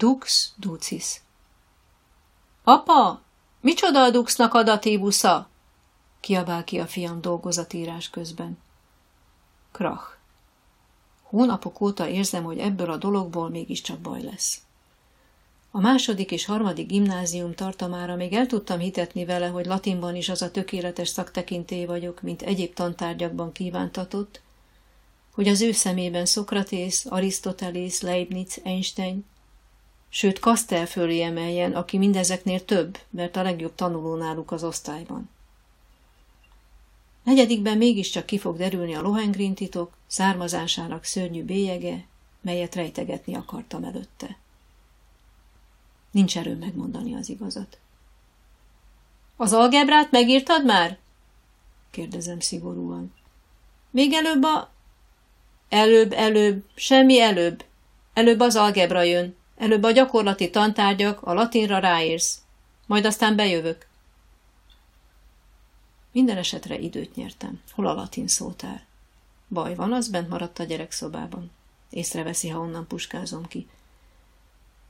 Dux ducis. Apa, micsoda a Duxnak a datívusza? Kiabál ki a fiam dolgozatírás közben. Krach. Hónapok óta érzem, hogy ebből a dologból mégiscsak baj lesz. A második és harmadik gimnázium tartamára még el tudtam hitetni vele, hogy latinban is az a tökéletes szaktekintély vagyok, mint egyéb tantárgyakban kívántatott, hogy az ő szemében Szokratész, Arisztotelész, Leibniz, Einstein, sőt Kastel fölé emeljen, aki mindezeknél több, mert a legjobb tanuló náluk az osztályban. Negyedikben mégiscsak ki fog derülni a Lohengrin titok, származásának szörnyű bélyege, melyet rejtegetni akartam előtte. Nincs erő megmondani az igazat. Az algebrát megírtad már? kérdezem szigorúan. Még előbb a... Előbb, előbb, semmi előbb. Előbb az algebra jön. Előbb a gyakorlati tantárgyak, a latinra ráérsz. Majd aztán bejövök. Minden esetre időt nyertem. Hol a latin szótár? Baj van, az bent maradt a gyerekszobában. Észreveszi, ha onnan puskázom ki.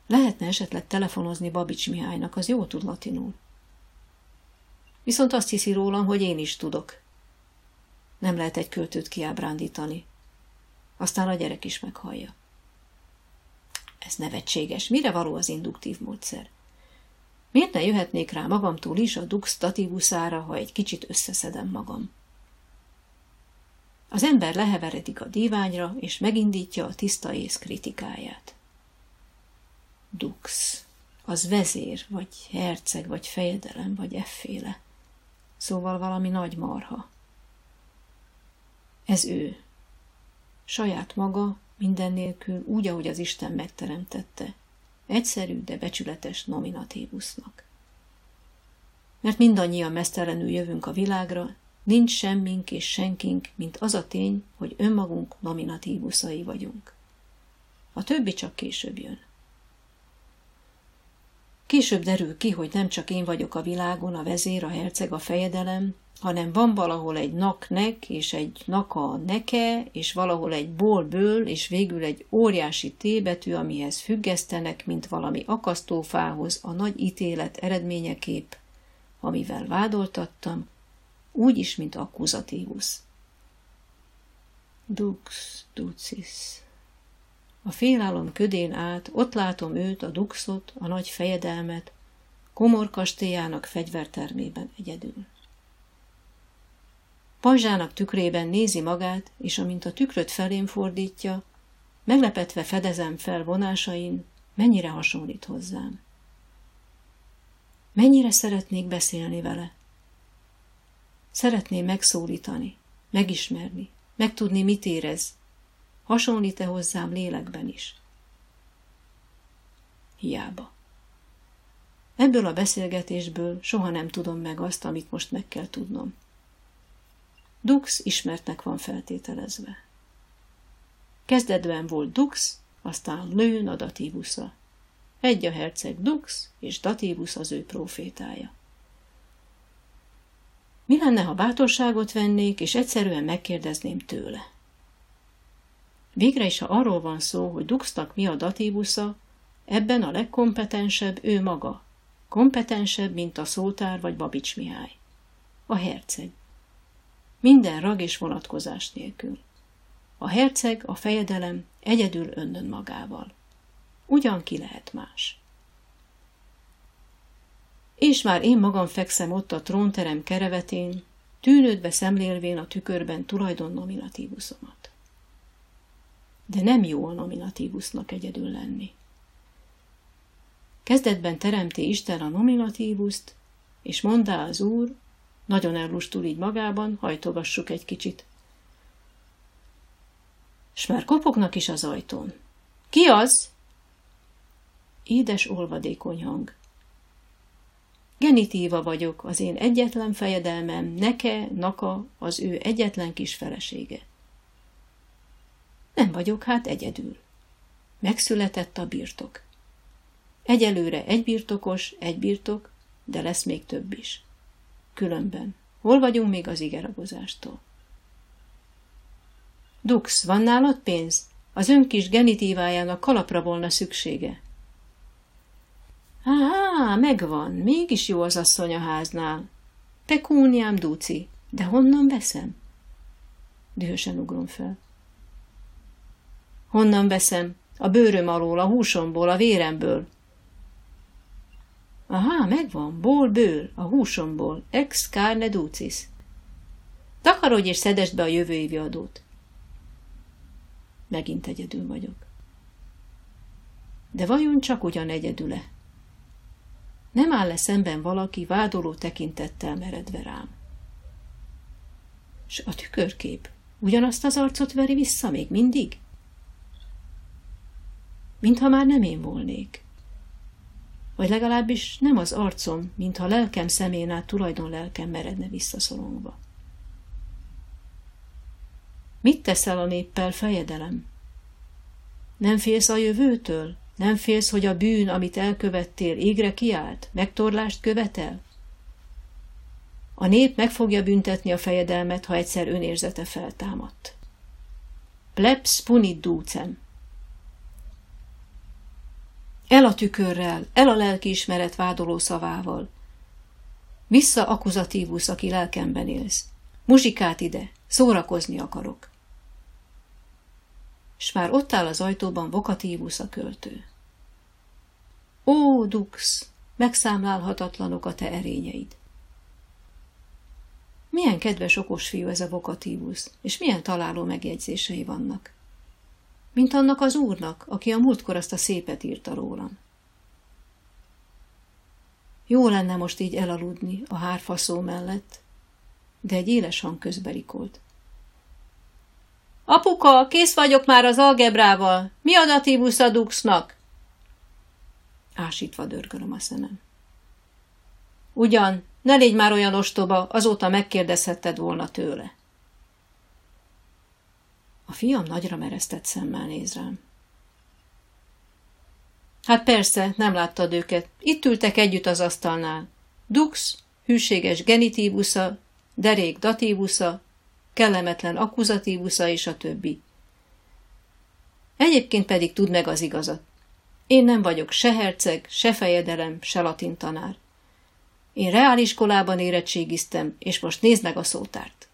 Lehetne esetleg telefonozni Babics Mihálynak, az jó tud latinul. Viszont azt hiszi rólam, hogy én is tudok. Nem lehet egy költőt kiábrándítani. Aztán a gyerek is meghallja. Ez nevetséges. Mire való az induktív módszer? Miért ne jöhetnék rá magamtól is a dux stativusára, ha egy kicsit összeszedem magam? Az ember leheveredik a díványra, és megindítja a tiszta ész kritikáját. Dux. Az vezér, vagy herceg, vagy fejedelem, vagy efféle. Szóval valami nagy marha. Ez ő. Saját maga, minden nélkül, úgy, ahogy az Isten megteremtette. Egyszerű, de becsületes nominatívusznak. Mert mindannyian mesztelenül jövünk a világra, nincs semmink és senkink, mint az a tény, hogy önmagunk nominatívuszai vagyunk. A többi csak később jön. Később derül ki, hogy nem csak én vagyok a világon, a vezér, a herceg, a fejedelem, hanem van valahol egy nak-nek, és egy naka neke, és valahol egy ból-ből, és végül egy óriási tébetű, amihez függesztenek, mint valami akasztófához a nagy ítélet eredményeképp, amivel vádoltattam, úgy is, mint akkuzatívus. Dux ducis. A félálom ködén át ott látom őt, a duxot, a nagy fejedelmet, komor kastélyának fegyvertermében egyedül. Pajzsának tükrében nézi magát, és amint a tükröt felém fordítja, meglepetve fedezem fel vonásain, mennyire hasonlít hozzám. Mennyire szeretnék beszélni vele. Szeretném megszólítani, megismerni, megtudni, mit érez, Hasonlít-e hozzám lélekben is? Hiába. Ebből a beszélgetésből soha nem tudom meg azt, amit most meg kell tudnom. Dux ismertnek van feltételezve. Kezdetben volt Dux, aztán lőn a datívusza. Egy a herceg Dux, és Datívus az ő profétája. Mi lenne, ha bátorságot vennék, és egyszerűen megkérdezném tőle? Végre is, ha arról van szó, hogy Duxnak mi a datívusza, ebben a legkompetensebb ő maga. Kompetensebb, mint a szótár vagy Babics Mihály. A herceg. Minden rag és vonatkozás nélkül. A herceg, a fejedelem egyedül önnön magával. Ugyan ki lehet más. És már én magam fekszem ott a trónterem kerevetén, tűnődve szemlélvén a tükörben tulajdon nominatívuszomat de nem jó a nominatívusnak egyedül lenni. Kezdetben teremti Isten a nominatívuszt, és mondá az Úr, nagyon ellustul így magában, hajtogassuk egy kicsit. S már kopognak is az ajtón. Ki az? Édes olvadékony hang. Genitíva vagyok, az én egyetlen fejedelmem, neke, naka, az ő egyetlen kis felesége. Nem vagyok hát egyedül. Megszületett a birtok. Egyelőre egy birtokos, egy birtok, de lesz még több is. Különben, hol vagyunk még az igeragozástól? Dux, van nálad pénz? Az ön kis genitívájának kalapra volna szüksége. Á, megvan, mégis jó az asszony a háznál. Pekúniám duci, de honnan veszem? Dühösen ugrom fel. Honnan veszem? A bőröm alól, a húsomból, a véremből. Aha, megvan, ból bőr, a húsomból, ex carne ducis. Takarodj és szedesd be a jövő évi adót. Megint egyedül vagyok. De vajon csak ugyan egyedüle? Nem áll le szemben valaki vádoló tekintettel meredve rám. S a tükörkép ugyanazt az arcot veri vissza még mindig? Mintha már nem én volnék. Vagy legalábbis nem az arcom, mintha lelkem szemén át tulajdon lelkem meredne visszaszorongva. Mit teszel a néppel, fejedelem? Nem félsz a jövőtől? Nem félsz, hogy a bűn, amit elkövettél, égre kiált, megtorlást követel? A nép meg fogja büntetni a fejedelmet, ha egyszer önérzete feltámadt. Plebs punit dúcem. El a tükörrel, el a lelkiismeret vádoló szavával. Vissza akuzatívus, aki lelkemben élsz. Muzsikát ide, szórakozni akarok. S már ott áll az ajtóban vokatívus a költő. Ó, Dux, megszámlálhatatlanok a te erényeid. Milyen kedves okos fiú ez a vokatívus, és milyen találó megjegyzései vannak. Mint annak az úrnak, aki a múltkor azt a szépet írta rólam. Jó lenne most így elaludni a hárfaszó mellett, de egy éles hang közberikolt. Apuka, kész vagyok már az algebrával. Mi a datívus a duxnak? Ásítva dörgölöm a szemem. Ugyan, ne légy már olyan ostoba, azóta megkérdezhetted volna tőle. A fiam nagyra meresztett szemmel néz rám. Hát persze, nem láttad őket. Itt ültek együtt az asztalnál. Dux, hűséges genitívusza, derék datívusza, kellemetlen akkuzatívusza és a többi. Egyébként pedig tud meg az igazat. Én nem vagyok se herceg, se fejedelem, se latin tanár. Én reáliskolában érettségiztem, és most nézd meg a szótárt.